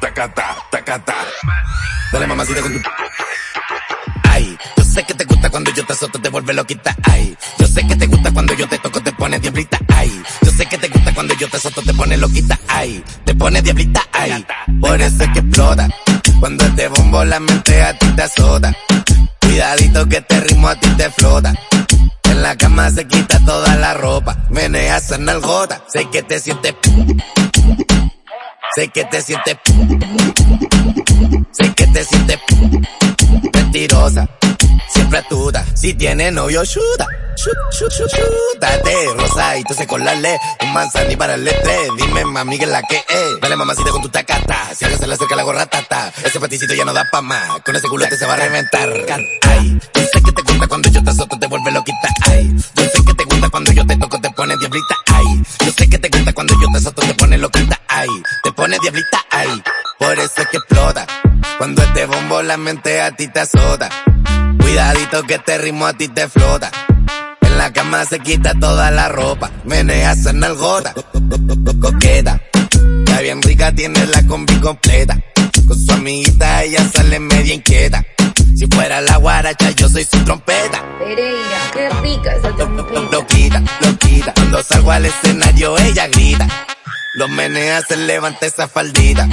tacata, tacata. Dale mamacita con tu... Ay, yo sé que te gusta cuando yo te azoto, te vuelve loquita. Ay, yo sé que te gusta cuando yo te toco, te pone diablita. Ay, yo sé que te gusta cuando yo te azoto, te pone loquita. Ay, te pone diablita. Ay, por eso es que explota. Cuando te bombo la mente a ti te azota. Cuidadito que te ritmo a ti te flota. En la cama se quita toda la ropa. Menea esa nalgota. Sé que te sientes. Sé que te sientes. Sé que te sientes. Mentirosa. Siempre duda. Si tiene novio, chuda. Chut, chut, chútate. Rosadito se colarle. Un manzani para el estrés. Dime, mami, que la que es. Dale, mamacita, con tu tacata. Si alguien se le acerca la gorra, tata. Ese paticito ya no da pa' más. Con ese culote se va a reventar. Ay, sé que te gusta cuando yo te azoto, te vuelve loquita. Pone diablita. Ay, por eso es que explota. Cuando este bombo la mente a ti te azota. Cuidadito que este ritmo a ti te flota. En la cama se quita toda la ropa. Menea esa nalgota. Coqueta. Ya bien rica tiene la combi completa. Con su amiguita ella sale media inquieta. Si fuera la guaracha yo soy su trompeta. Pereira, qué rica esa trompeta. Loquita, loquita. Cuando salgo al escenario ella grita. Los menea se levanta esa faldita.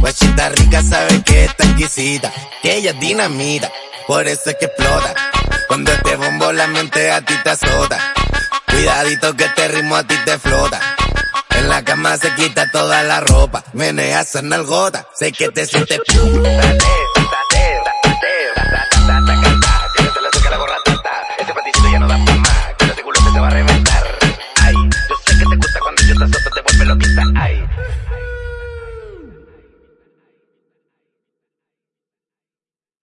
Guachita rica sabe que está exquisita. Que ella es dinamita. Por eso es que explota. Cuando te bombo la mente a ti te azota. Cuidadito que este ritmo a ti te flota. En la cama se quita toda la ropa. Menea esa nalgota. Sé que te sientes. Dale.